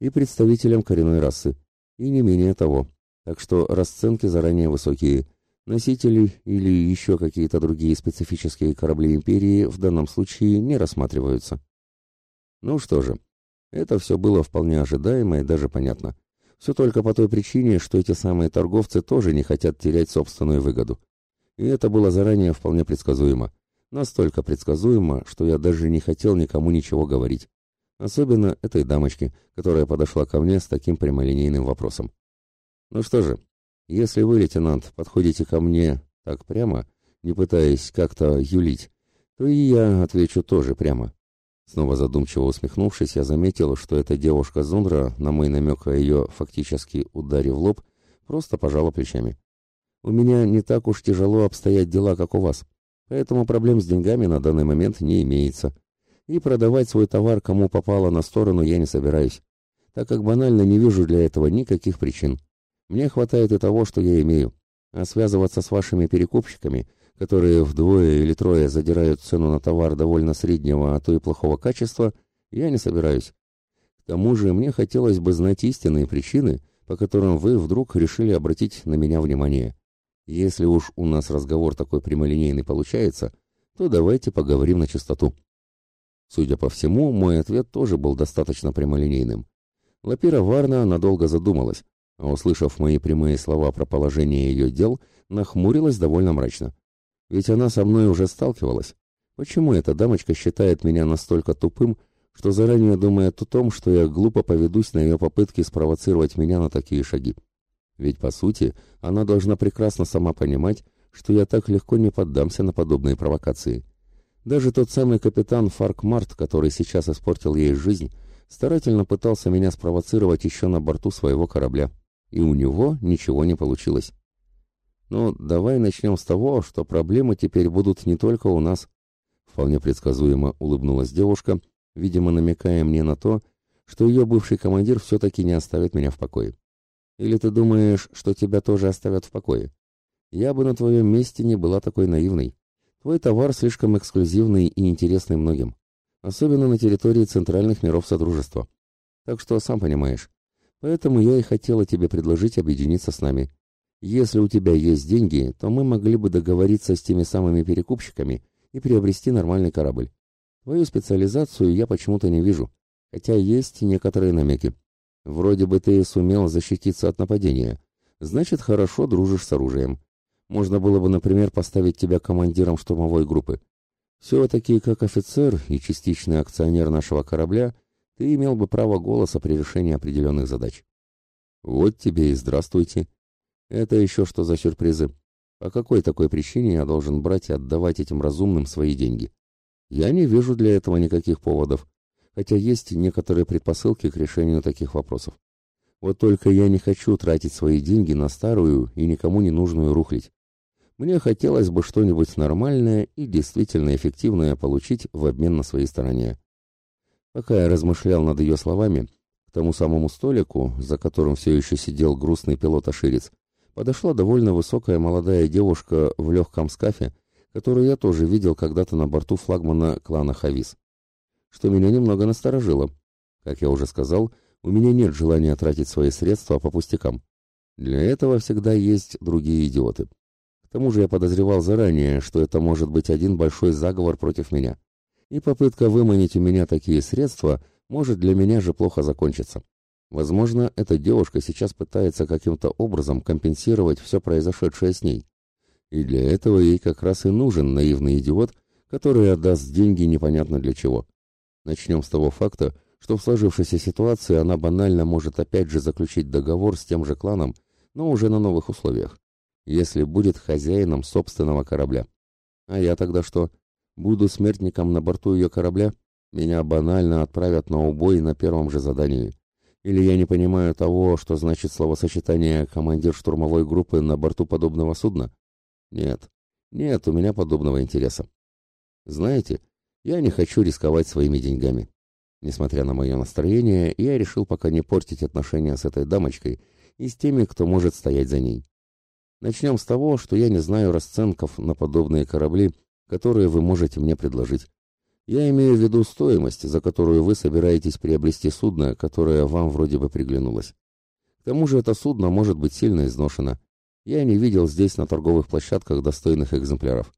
и представителем коренной расы, и не менее того так что расценки заранее высокие. Носители или еще какие-то другие специфические корабли империи в данном случае не рассматриваются. Ну что же, это все было вполне ожидаемо и даже понятно. Все только по той причине, что эти самые торговцы тоже не хотят терять собственную выгоду. И это было заранее вполне предсказуемо. Настолько предсказуемо, что я даже не хотел никому ничего говорить. Особенно этой дамочке, которая подошла ко мне с таким прямолинейным вопросом. Ну что же, если вы, лейтенант, подходите ко мне так прямо, не пытаясь как-то юлить, то и я отвечу тоже прямо. Снова задумчиво усмехнувшись, я заметил, что эта девушка Зундра, на мой намек о ее фактически ударе в лоб, просто пожала плечами. У меня не так уж тяжело обстоять дела, как у вас, поэтому проблем с деньгами на данный момент не имеется. И продавать свой товар кому попало на сторону я не собираюсь, так как банально не вижу для этого никаких причин. Мне хватает и того, что я имею. А связываться с вашими перекупщиками, которые вдвое или трое задирают цену на товар довольно среднего, а то и плохого качества, я не собираюсь. К тому же мне хотелось бы знать истинные причины, по которым вы вдруг решили обратить на меня внимание. Если уж у нас разговор такой прямолинейный получается, то давайте поговорим на чистоту. Судя по всему, мой ответ тоже был достаточно прямолинейным. Лапира Варна надолго задумалась, а услышав мои прямые слова про положение ее дел, нахмурилась довольно мрачно. Ведь она со мной уже сталкивалась. Почему эта дамочка считает меня настолько тупым, что заранее думает о том, что я глупо поведусь на ее попытки спровоцировать меня на такие шаги? Ведь, по сути, она должна прекрасно сама понимать, что я так легко не поддамся на подобные провокации. Даже тот самый капитан Фарк Март, который сейчас испортил ей жизнь, старательно пытался меня спровоцировать еще на борту своего корабля и у него ничего не получилось. Ну, давай начнем с того, что проблемы теперь будут не только у нас. Вполне предсказуемо улыбнулась девушка, видимо, намекая мне на то, что ее бывший командир все-таки не оставит меня в покое. Или ты думаешь, что тебя тоже оставят в покое? Я бы на твоем месте не была такой наивной. Твой товар слишком эксклюзивный и интересный многим, особенно на территории центральных миров Содружества. Так что, сам понимаешь, Поэтому я и хотела тебе предложить объединиться с нами. Если у тебя есть деньги, то мы могли бы договориться с теми самыми перекупщиками и приобрести нормальный корабль. Твою специализацию я почему-то не вижу, хотя есть некоторые намеки. Вроде бы ты сумел защититься от нападения. Значит, хорошо дружишь с оружием. Можно было бы, например, поставить тебя командиром штурмовой группы. Все-таки, как офицер и частичный акционер нашего корабля, ты имел бы право голоса при решении определенных задач. Вот тебе и здравствуйте. Это еще что за сюрпризы? По какой такой причине я должен брать и отдавать этим разумным свои деньги? Я не вижу для этого никаких поводов хотя есть некоторые предпосылки к решению таких вопросов. Вот только я не хочу тратить свои деньги на старую и никому не нужную рухлить. Мне хотелось бы что-нибудь нормальное и действительно эффективное получить в обмен на свои старания. Пока я размышлял над ее словами, к тому самому столику, за которым все еще сидел грустный пилот-оширец, подошла довольно высокая молодая девушка в легком скафе, которую я тоже видел когда-то на борту флагмана клана Хавис что меня немного насторожило. Как я уже сказал, у меня нет желания тратить свои средства по пустякам. Для этого всегда есть другие идиоты. К тому же я подозревал заранее, что это может быть один большой заговор против меня. И попытка выманить у меня такие средства может для меня же плохо закончиться. Возможно, эта девушка сейчас пытается каким-то образом компенсировать все произошедшее с ней. И для этого ей как раз и нужен наивный идиот, который отдаст деньги непонятно для чего. Начнем с того факта, что в сложившейся ситуации она банально может опять же заключить договор с тем же кланом, но уже на новых условиях, если будет хозяином собственного корабля. А я тогда что? Буду смертником на борту ее корабля? Меня банально отправят на убой на первом же задании. Или я не понимаю того, что значит словосочетание «командир штурмовой группы на борту подобного судна»? Нет, нет у меня подобного интереса. Знаете, я не хочу рисковать своими деньгами. Несмотря на мое настроение, я решил пока не портить отношения с этой дамочкой и с теми, кто может стоять за ней. Начнем с того, что я не знаю расценков на подобные корабли, которые вы можете мне предложить. Я имею в виду стоимость, за которую вы собираетесь приобрести судно, которое вам вроде бы приглянулось. К тому же это судно может быть сильно изношено. Я не видел здесь на торговых площадках достойных экземпляров.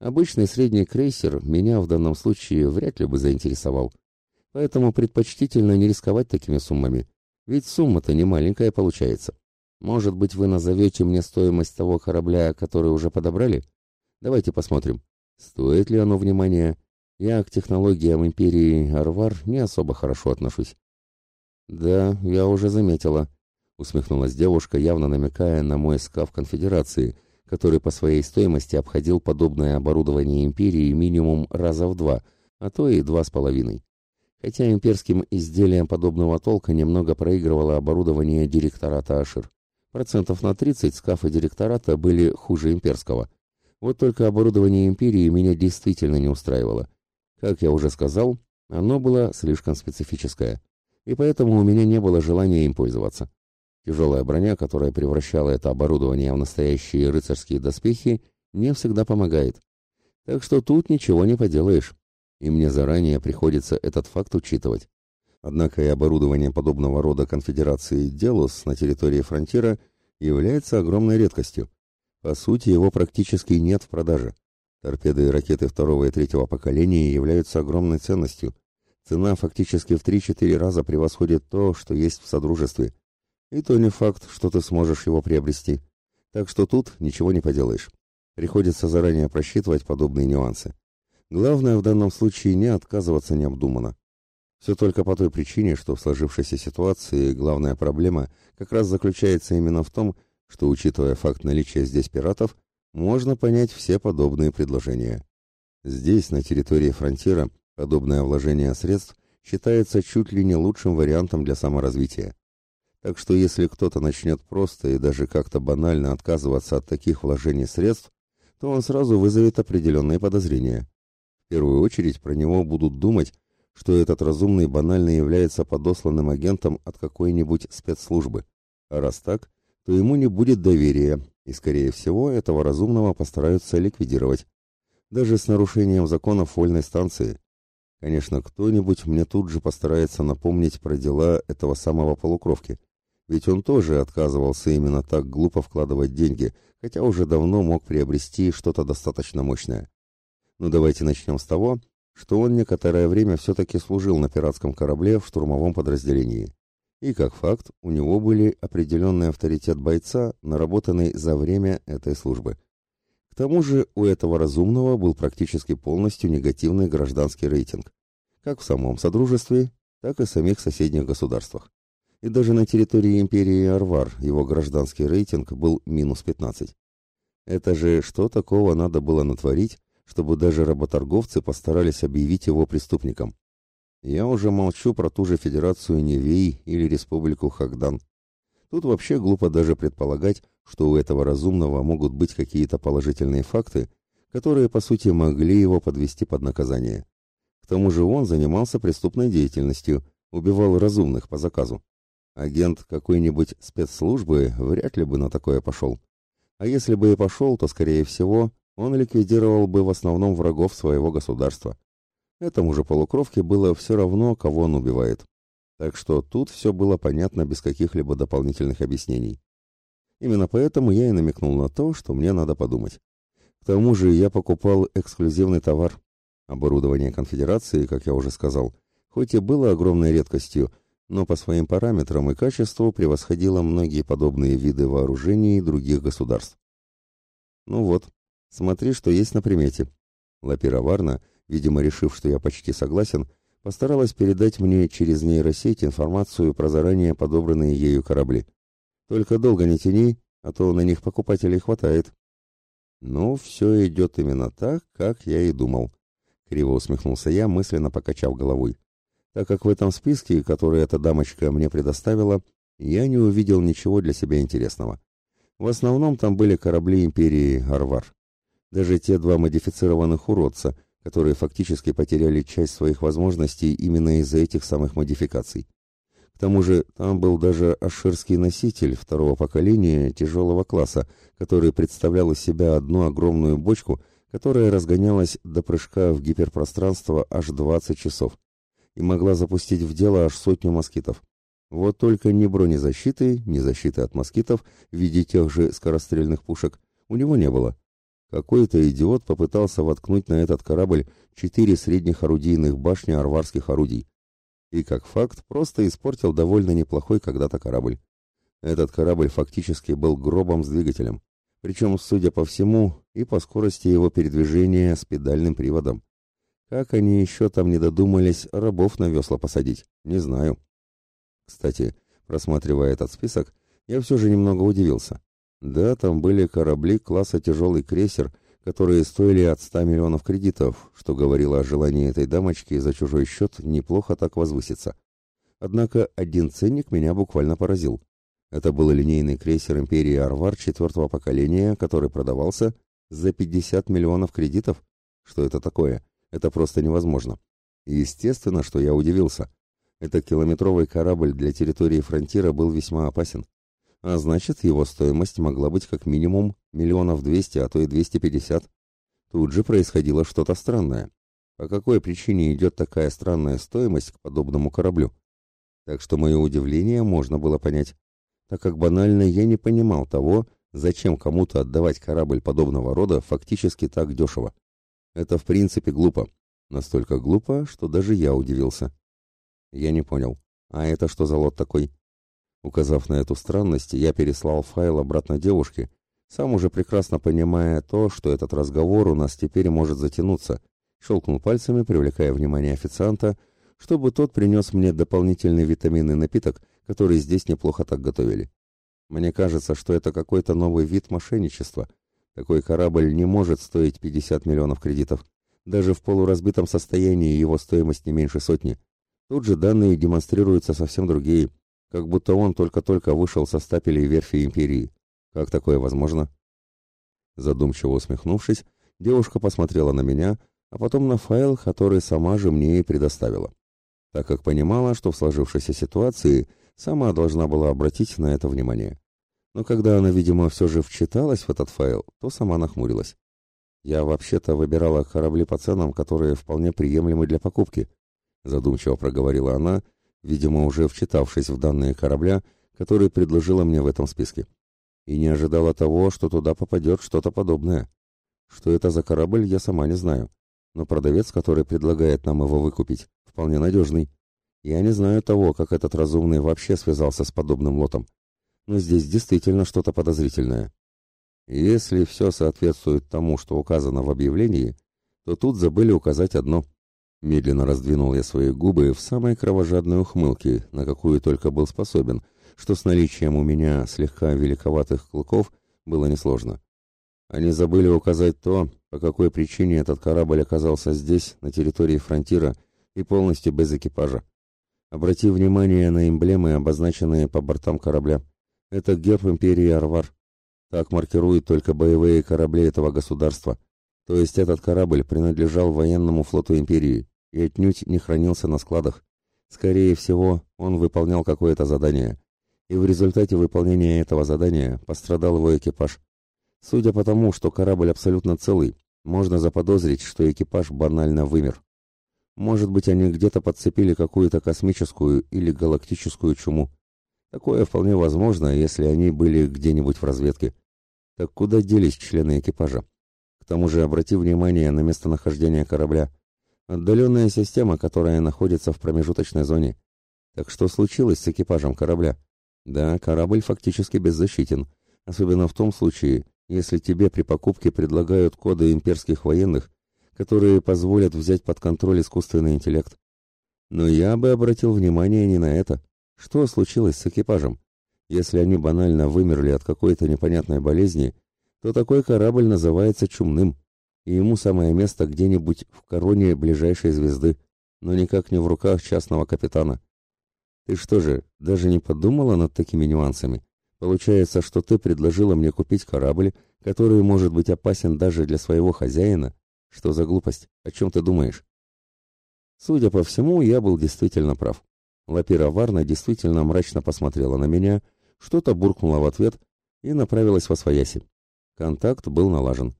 Обычный средний крейсер меня в данном случае вряд ли бы заинтересовал. Поэтому предпочтительно не рисковать такими суммами. Ведь сумма-то не маленькая получается. Может быть, вы назовете мне стоимость того корабля, который уже подобрали? Давайте посмотрим. Стоит ли оно внимания? Я к технологиям империи Арвар не особо хорошо отношусь. Да, я уже заметила, усмехнулась девушка, явно намекая на мой скаф конфедерации — который по своей стоимости обходил подобное оборудование империи минимум раза в два, а то и два с половиной. Хотя имперским изделиям подобного толка немного проигрывало оборудование директората Ашир. Процентов на 30 скафы директората были хуже имперского. Вот только оборудование империи меня действительно не устраивало. Как я уже сказал, оно было слишком специфическое, и поэтому у меня не было желания им пользоваться. Тяжелая броня, которая превращала это оборудование в настоящие рыцарские доспехи, не всегда помогает. Так что тут ничего не поделаешь. И мне заранее приходится этот факт учитывать. Однако и оборудование подобного рода конфедерации Делос на территории фронтира является огромной редкостью. По сути, его практически нет в продаже. Торпеды и ракеты второго и третьего поколения являются огромной ценностью. Цена фактически в 3-4 раза превосходит то, что есть в Содружестве – и то не факт, что ты сможешь его приобрести. Так что тут ничего не поделаешь. Приходится заранее просчитывать подобные нюансы. Главное в данном случае не отказываться необдуманно. Все только по той причине, что в сложившейся ситуации главная проблема как раз заключается именно в том, что, учитывая факт наличия здесь пиратов, можно понять все подобные предложения. Здесь, на территории фронтира, подобное вложение средств считается чуть ли не лучшим вариантом для саморазвития. Так что если кто-то начнет просто и даже как-то банально отказываться от таких вложений средств, то он сразу вызовет определенные подозрения. В первую очередь про него будут думать, что этот разумный банально является подосланным агентом от какой-нибудь спецслужбы. А раз так, то ему не будет доверия, и, скорее всего, этого разумного постараются ликвидировать. Даже с нарушением законов вольной станции. Конечно, кто-нибудь мне тут же постарается напомнить про дела этого самого полукровки – Ведь он тоже отказывался именно так глупо вкладывать деньги, хотя уже давно мог приобрести что-то достаточно мощное. Ну давайте начнем с того, что он некоторое время все-таки служил на пиратском корабле в штурмовом подразделении. И как факт, у него были определенный авторитет бойца, наработанный за время этой службы. К тому же у этого разумного был практически полностью негативный гражданский рейтинг, как в самом Содружестве, так и в самих соседних государствах и даже на территории империи Арвар его гражданский рейтинг был минус 15. Это же что такого надо было натворить, чтобы даже работорговцы постарались объявить его преступником? Я уже молчу про ту же Федерацию Невей или Республику Хагдан. Тут вообще глупо даже предполагать, что у этого разумного могут быть какие-то положительные факты, которые, по сути, могли его подвести под наказание. К тому же он занимался преступной деятельностью, убивал разумных по заказу. Агент какой-нибудь спецслужбы вряд ли бы на такое пошел. А если бы и пошел, то, скорее всего, он ликвидировал бы в основном врагов своего государства. Этому же полукровке было все равно, кого он убивает. Так что тут все было понятно без каких-либо дополнительных объяснений. Именно поэтому я и намекнул на то, что мне надо подумать. К тому же я покупал эксклюзивный товар. Оборудование конфедерации, как я уже сказал, хоть и было огромной редкостью, но по своим параметрам и качеству превосходила многие подобные виды вооружений других государств. Ну вот, смотри, что есть на примете. Лапира Варна, видимо, решив, что я почти согласен, постаралась передать мне через нейросеть информацию про заранее подобранные ею корабли. Только долго не тяни, а то на них покупателей хватает. Ну, все идет именно так, как я и думал. Криво усмехнулся я, мысленно покачав головой так как в этом списке, который эта дамочка мне предоставила, я не увидел ничего для себя интересного. В основном там были корабли империи Арвар. Даже те два модифицированных уродца, которые фактически потеряли часть своих возможностей именно из-за этих самых модификаций. К тому же там был даже аширский носитель второго поколения тяжелого класса, который представлял из себя одну огромную бочку, которая разгонялась до прыжка в гиперпространство аж 20 часов и могла запустить в дело аж сотню москитов. Вот только ни бронезащиты, ни защиты от москитов в виде тех же скорострельных пушек у него не было. Какой-то идиот попытался воткнуть на этот корабль четыре средних орудийных башни арварских орудий. И как факт, просто испортил довольно неплохой когда-то корабль. Этот корабль фактически был гробом с двигателем. Причем, судя по всему, и по скорости его передвижения с педальным приводом. Как они еще там не додумались рабов на весла посадить, не знаю. Кстати, просматривая этот список, я все же немного удивился. Да, там были корабли класса тяжелый крейсер, которые стоили от 100 миллионов кредитов, что говорило о желании этой дамочки за чужой счет неплохо так возвыситься. Однако один ценник меня буквально поразил. Это был линейный крейсер империи Арвар четвертого поколения, который продавался за 50 миллионов кредитов. Что это такое? Это просто невозможно. естественно, что я удивился. Этот километровый корабль для территории фронтира был весьма опасен. А значит, его стоимость могла быть как минимум миллионов двести, а то и двести пятьдесят. Тут же происходило что-то странное. По какой причине идет такая странная стоимость к подобному кораблю? Так что мое удивление можно было понять, так как банально я не понимал того, зачем кому-то отдавать корабль подобного рода фактически так дешево. Это в принципе глупо. Настолько глупо, что даже я удивился. Я не понял. А это что за лот такой? Указав на эту странность, я переслал файл обратно девушке, сам уже прекрасно понимая то, что этот разговор у нас теперь может затянуться. Щелкнул пальцами, привлекая внимание официанта, чтобы тот принес мне дополнительный витаминный напиток, который здесь неплохо так готовили. Мне кажется, что это какой-то новый вид мошенничества — такой корабль не может стоить 50 миллионов кредитов. Даже в полуразбитом состоянии его стоимость не меньше сотни. Тут же данные демонстрируются совсем другие, как будто он только-только вышел со стапелей верфи Империи. Как такое возможно? Задумчиво усмехнувшись, девушка посмотрела на меня, а потом на файл, который сама же мне и предоставила. Так как понимала, что в сложившейся ситуации сама должна была обратить на это внимание но когда она, видимо, все же вчиталась в этот файл, то сама нахмурилась. «Я вообще-то выбирала корабли по ценам, которые вполне приемлемы для покупки», задумчиво проговорила она, видимо, уже вчитавшись в данные корабля, который предложила мне в этом списке. И не ожидала того, что туда попадет что-то подобное. Что это за корабль, я сама не знаю. Но продавец, который предлагает нам его выкупить, вполне надежный. Я не знаю того, как этот разумный вообще связался с подобным лотом. Но здесь действительно что-то подозрительное. Если все соответствует тому, что указано в объявлении, то тут забыли указать одно. Медленно раздвинул я свои губы в самой кровожадной ухмылке, на какую только был способен, что с наличием у меня слегка великоватых клыков было несложно. Они забыли указать то, по какой причине этот корабль оказался здесь, на территории фронтира, и полностью без экипажа. Обрати внимание на эмблемы, обозначенные по бортам корабля. Это герб империи Арвар. Так маркируют только боевые корабли этого государства. То есть этот корабль принадлежал военному флоту империи и отнюдь не хранился на складах. Скорее всего, он выполнял какое-то задание. И в результате выполнения этого задания пострадал его экипаж. Судя по тому, что корабль абсолютно целый, можно заподозрить, что экипаж банально вымер. Может быть, они где-то подцепили какую-то космическую или галактическую чуму. Такое вполне возможно, если они были где-нибудь в разведке. Так куда делись члены экипажа? К тому же обрати внимание на местонахождение корабля. Отдаленная система, которая находится в промежуточной зоне. Так что случилось с экипажем корабля? Да, корабль фактически беззащитен, особенно в том случае, если тебе при покупке предлагают коды имперских военных, которые позволят взять под контроль искусственный интеллект. Но я бы обратил внимание не на это. Что случилось с экипажем? Если они банально вымерли от какой-то непонятной болезни, то такой корабль называется чумным, и ему самое место где-нибудь в короне ближайшей звезды, но никак не в руках частного капитана. Ты что же, даже не подумала над такими нюансами? Получается, что ты предложила мне купить корабль, который может быть опасен даже для своего хозяина? Что за глупость? О чем ты думаешь? Судя по всему, я был действительно прав. Лапира Варна действительно мрачно посмотрела на меня, что-то буркнула в ответ и направилась во свояси. Контакт был налажен.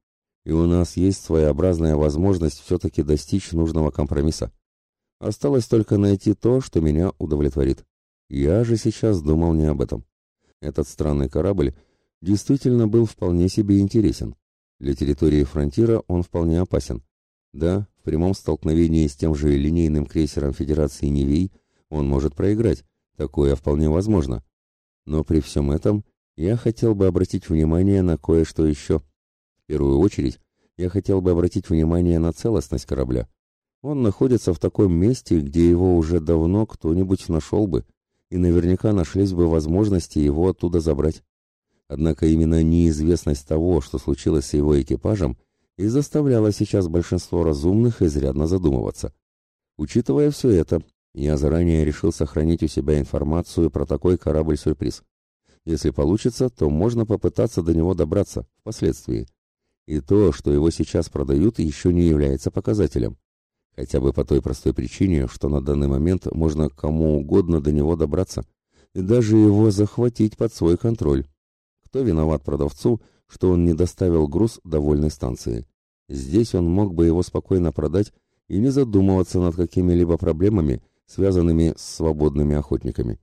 И у нас есть своеобразная возможность все-таки достичь нужного компромисса. Осталось только найти то, что меня удовлетворит. Я же сейчас думал не об этом. Этот странный корабль действительно был вполне себе интересен. Для территории фронтира он вполне опасен. Да, в прямом столкновении с тем же линейным крейсером Федерации Невей он может проиграть, такое вполне возможно. Но при всем этом я хотел бы обратить внимание на кое-что еще. Первую очередь, я хотел бы обратить внимание на целостность корабля. Он находится в таком месте, где его уже давно кто-нибудь нашел бы, и наверняка нашлись бы возможности его оттуда забрать. Однако именно неизвестность того, что случилось с его экипажем, и заставляла сейчас большинство разумных изрядно задумываться. Учитывая все это, я заранее решил сохранить у себя информацию про такой корабль-сюрприз. Если получится, то можно попытаться до него добраться впоследствии. И то, что его сейчас продают, еще не является показателем. Хотя бы по той простой причине, что на данный момент можно кому угодно до него добраться и даже его захватить под свой контроль. Кто виноват продавцу, что он не доставил груз до вольной станции? Здесь он мог бы его спокойно продать и не задумываться над какими-либо проблемами, связанными с свободными охотниками.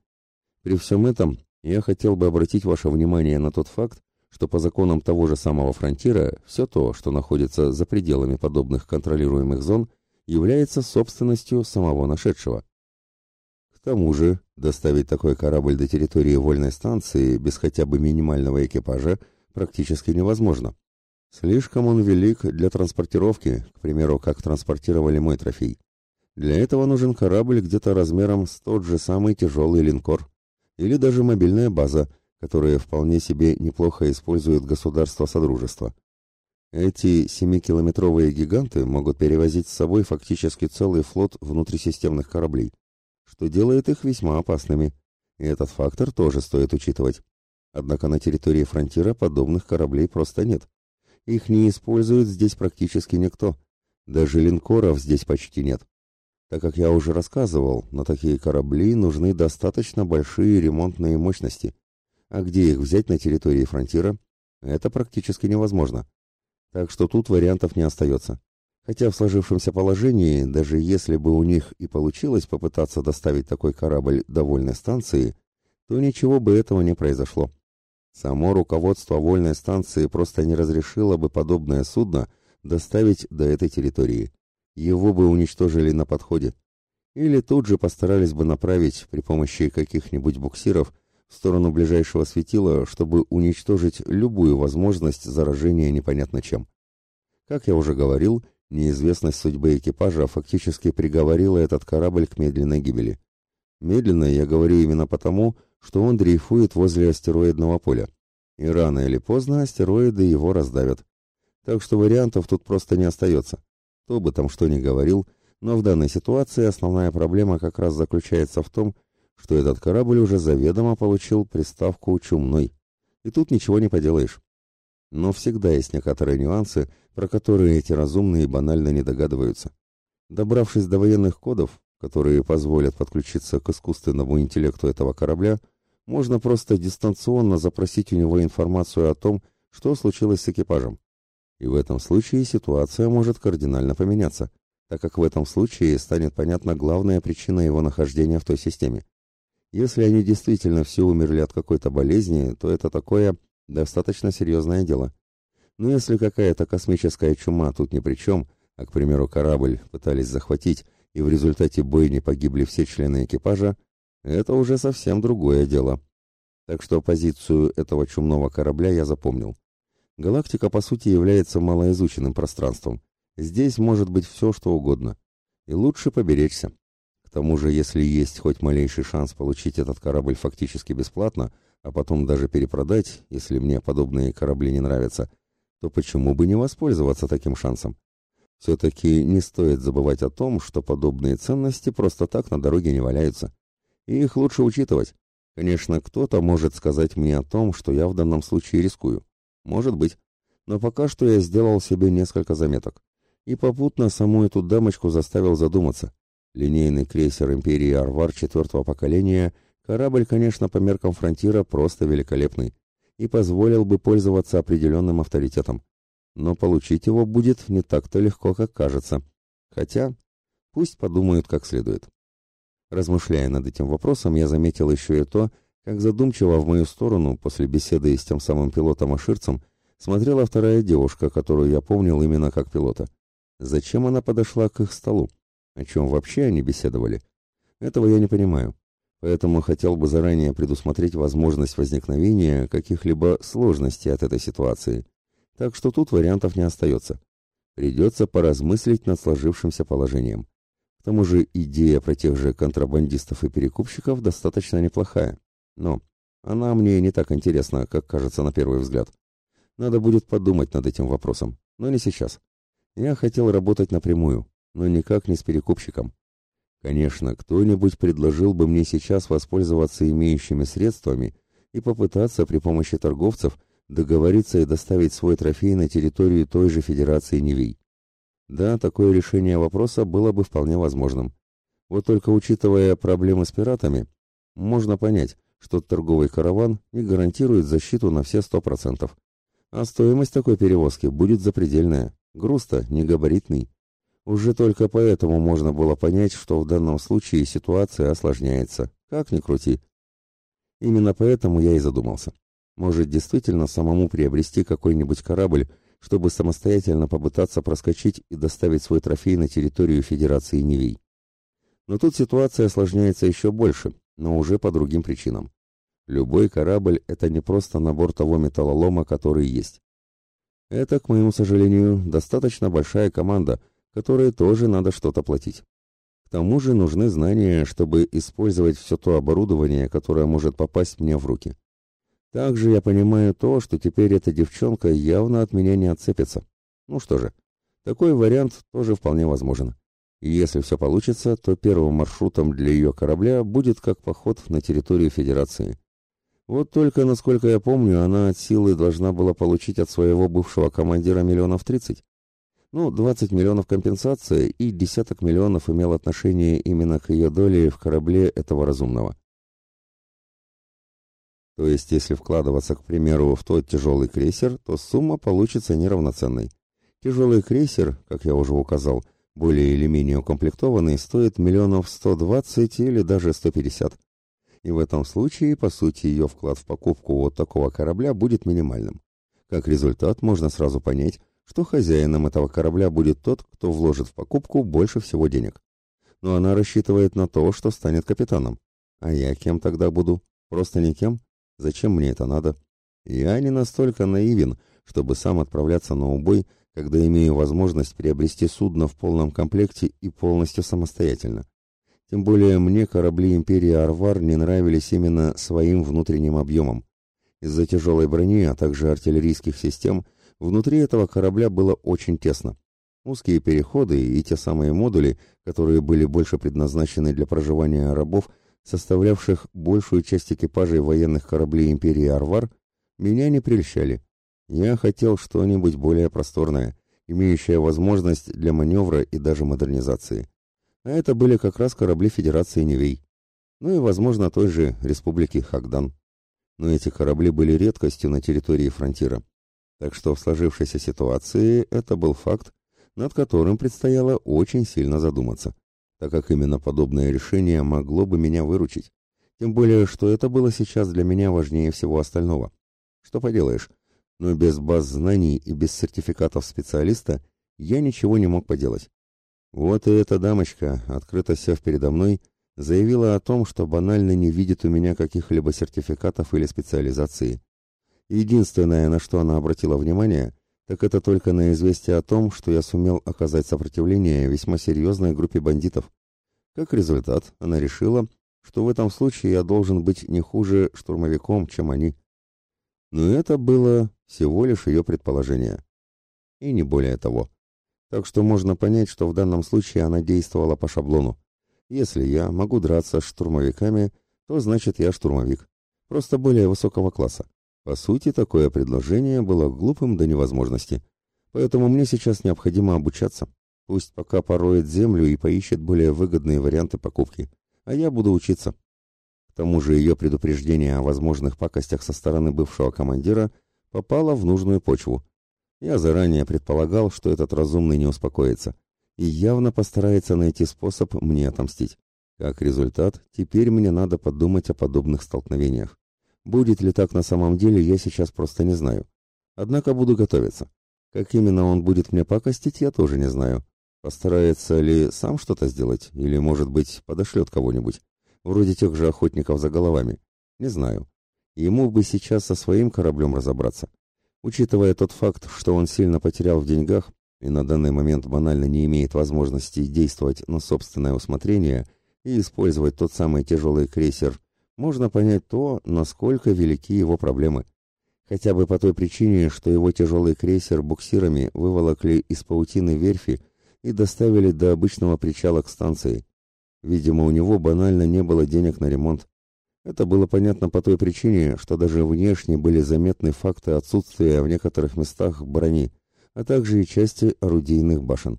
При всем этом я хотел бы обратить ваше внимание на тот факт, что по законам того же самого фронтира все то, что находится за пределами подобных контролируемых зон, является собственностью самого нашедшего. К тому же, доставить такой корабль до территории вольной станции без хотя бы минимального экипажа практически невозможно. Слишком он велик для транспортировки, к примеру, как транспортировали мой трофей. Для этого нужен корабль где-то размером с тот же самый тяжелый линкор, или даже мобильная база, которая вполне себе неплохо использует государство Содружества. Эти семикилометровые гиганты могут перевозить с собой фактически целый флот внутрисистемных кораблей, что делает их весьма опасными, и этот фактор тоже стоит учитывать. Однако на территории фронтира подобных кораблей просто нет. Их не использует здесь практически никто, даже линкоров здесь почти нет. Так как я уже рассказывал, на такие корабли нужны достаточно большие ремонтные мощности, а где их взять на территории фронтира, это практически невозможно. Так что тут вариантов не остается. Хотя в сложившемся положении, даже если бы у них и получилось попытаться доставить такой корабль до вольной станции, то ничего бы этого не произошло. Само руководство вольной станции просто не разрешило бы подобное судно доставить до этой территории. Его бы уничтожили на подходе. Или тут же постарались бы направить при помощи каких-нибудь буксиров в сторону ближайшего светила, чтобы уничтожить любую возможность заражения непонятно чем. Как я уже говорил, неизвестность судьбы экипажа фактически приговорила этот корабль к медленной гибели. Медленно я говорю именно потому, что он дрейфует возле астероидного поля. И рано или поздно астероиды его раздавят. Так что вариантов тут просто не остается. Кто бы там что ни говорил, но в данной ситуации основная проблема как раз заключается в том, что этот корабль уже заведомо получил приставку «чумной». И тут ничего не поделаешь. Но всегда есть некоторые нюансы, про которые эти разумные банально не догадываются. Добравшись до военных кодов, которые позволят подключиться к искусственному интеллекту этого корабля, можно просто дистанционно запросить у него информацию о том, что случилось с экипажем. И в этом случае ситуация может кардинально поменяться, так как в этом случае станет понятна главная причина его нахождения в той системе. Если они действительно все умерли от какой-то болезни, то это такое достаточно серьезное дело. Но если какая-то космическая чума тут ни при чем, а, к примеру, корабль пытались захватить, и в результате бойни погибли все члены экипажа, это уже совсем другое дело. Так что позицию этого чумного корабля я запомнил. Галактика, по сути, является малоизученным пространством. Здесь может быть все, что угодно. И лучше поберечься. К тому же, если есть хоть малейший шанс получить этот корабль фактически бесплатно, а потом даже перепродать, если мне подобные корабли не нравятся, то почему бы не воспользоваться таким шансом? Все-таки не стоит забывать о том, что подобные ценности просто так на дороге не валяются. И их лучше учитывать. Конечно, кто-то может сказать мне о том, что я в данном случае рискую. Может быть. Но пока что я сделал себе несколько заметок. И попутно саму эту дамочку заставил задуматься. Линейный крейсер империи Арвар четвертого поколения, корабль, конечно, по меркам фронтира просто великолепный и позволил бы пользоваться определенным авторитетом. Но получить его будет не так-то легко, как кажется. Хотя, пусть подумают как следует. Размышляя над этим вопросом, я заметил еще и то, как задумчиво в мою сторону после беседы с тем самым пилотом-аширцем смотрела вторая девушка, которую я помнил именно как пилота. Зачем она подошла к их столу? О чем вообще они беседовали? Этого я не понимаю. Поэтому хотел бы заранее предусмотреть возможность возникновения каких-либо сложностей от этой ситуации. Так что тут вариантов не остается. Придется поразмыслить над сложившимся положением. К тому же идея про тех же контрабандистов и перекупщиков достаточно неплохая. Но она мне не так интересна, как кажется на первый взгляд. Надо будет подумать над этим вопросом, но не сейчас. Я хотел работать напрямую, но никак не с перекупщиком. Конечно, кто-нибудь предложил бы мне сейчас воспользоваться имеющими средствами и попытаться при помощи торговцев договориться и доставить свой трофей на территорию той же Федерации Невей. Да, такое решение вопроса было бы вполне возможным. Вот только учитывая проблемы с пиратами, можно понять, что торговый караван не гарантирует защиту на все сто процентов. А стоимость такой перевозки будет запредельная, груз-то негабаритный. Уже только поэтому можно было понять, что в данном случае ситуация осложняется, как ни крути. Именно поэтому я и задумался. Может, действительно самому приобрести какой-нибудь корабль, чтобы самостоятельно попытаться проскочить и доставить свой трофей на территорию Федерации Невей. Но тут ситуация осложняется еще больше, но уже по другим причинам. Любой корабль – это не просто набор того металлолома, который есть. Это, к моему сожалению, достаточно большая команда, которой тоже надо что-то платить. К тому же нужны знания, чтобы использовать все то оборудование, которое может попасть мне в руки. Также я понимаю то, что теперь эта девчонка явно от меня не отцепится. Ну что же, такой вариант тоже вполне возможен. И если все получится, то первым маршрутом для ее корабля будет как поход на территорию Федерации. Вот только, насколько я помню, она от силы должна была получить от своего бывшего командира миллионов тридцать. Ну, двадцать миллионов компенсации и десяток миллионов имел отношение именно к ее доле в корабле этого разумного. То есть, если вкладываться, к примеру, в тот тяжелый крейсер, то сумма получится неравноценной. Тяжелый крейсер, как я уже указал, более или менее укомплектованный, стоит миллионов 120 или даже 150. И в этом случае, по сути, ее вклад в покупку вот такого корабля будет минимальным. Как результат, можно сразу понять, что хозяином этого корабля будет тот, кто вложит в покупку больше всего денег. Но она рассчитывает на то, что станет капитаном. А я кем тогда буду? Просто никем? Зачем мне это надо? Я не настолько наивен, чтобы сам отправляться на убой, когда имею возможность приобрести судно в полном комплекте и полностью самостоятельно. Тем более мне корабли империи Арвар не нравились именно своим внутренним объемом. Из-за тяжелой брони, а также артиллерийских систем, внутри этого корабля было очень тесно. Узкие переходы и те самые модули, которые были больше предназначены для проживания рабов, составлявших большую часть экипажей военных кораблей империи Арвар, меня не прельщали. Я хотел что-нибудь более просторное, имеющее возможность для маневра и даже модернизации. А это были как раз корабли Федерации Невей. Ну и, возможно, той же Республики Хагдан. Но эти корабли были редкостью на территории фронтира. Так что в сложившейся ситуации это был факт, над которым предстояло очень сильно задуматься, так как именно подобное решение могло бы меня выручить. Тем более, что это было сейчас для меня важнее всего остального. Что поделаешь, но без баз знаний и без сертификатов специалиста я ничего не мог поделать. Вот и эта дамочка, открыто сев передо мной, заявила о том, что банально не видит у меня каких-либо сертификатов или специализации. Единственное, на что она обратила внимание, так это только на известие о том, что я сумел оказать сопротивление весьма серьезной группе бандитов. Как результат, она решила, что в этом случае я должен быть не хуже штурмовиком, чем они. Но это было всего лишь ее предположение. И не более того. Так что можно понять, что в данном случае она действовала по шаблону. Если я могу драться с штурмовиками, то значит я штурмовик. Просто более высокого класса. По сути, такое предложение было глупым до невозможности. Поэтому мне сейчас необходимо обучаться. Пусть пока пороет землю и поищет более выгодные варианты покупки. А я буду учиться тому же ее предупреждение о возможных пакостях со стороны бывшего командира попало в нужную почву. Я заранее предполагал, что этот разумный не успокоится и явно постарается найти способ мне отомстить. Как результат, теперь мне надо подумать о подобных столкновениях. Будет ли так на самом деле, я сейчас просто не знаю. Однако буду готовиться. Как именно он будет мне пакостить, я тоже не знаю. Постарается ли сам что-то сделать, или, может быть, подошлет кого-нибудь вроде тех же охотников за головами. Не знаю. Ему бы сейчас со своим кораблем разобраться. Учитывая тот факт, что он сильно потерял в деньгах и на данный момент банально не имеет возможности действовать на собственное усмотрение и использовать тот самый тяжелый крейсер, можно понять то, насколько велики его проблемы. Хотя бы по той причине, что его тяжелый крейсер буксирами выволокли из паутины верфи и доставили до обычного причала к станции. Видимо, у него банально не было денег на ремонт. Это было понятно по той причине, что даже внешне были заметны факты отсутствия в некоторых местах брони, а также и части орудийных башен.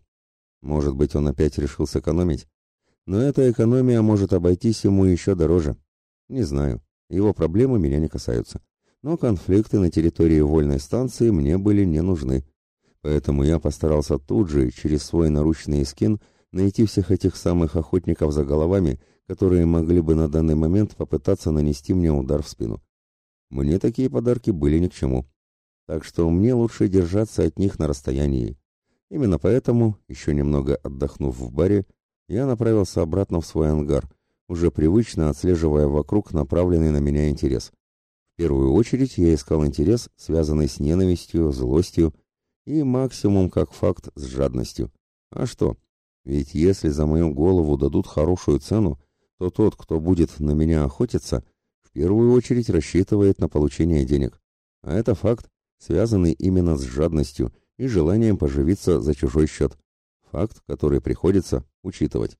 Может быть, он опять решил сэкономить? Но эта экономия может обойтись ему еще дороже. Не знаю, его проблемы меня не касаются. Но конфликты на территории вольной станции мне были не нужны. Поэтому я постарался тут же, через свой наручный скин, найти всех этих самых охотников за головами, которые могли бы на данный момент попытаться нанести мне удар в спину. Мне такие подарки были ни к чему. Так что мне лучше держаться от них на расстоянии. Именно поэтому, еще немного отдохнув в баре, я направился обратно в свой ангар, уже привычно отслеживая вокруг направленный на меня интерес. В первую очередь я искал интерес, связанный с ненавистью, злостью и максимум как факт с жадностью. А что? Ведь если за мою голову дадут хорошую цену, то тот, кто будет на меня охотиться, в первую очередь рассчитывает на получение денег. А это факт, связанный именно с жадностью и желанием поживиться за чужой счет. Факт, который приходится учитывать.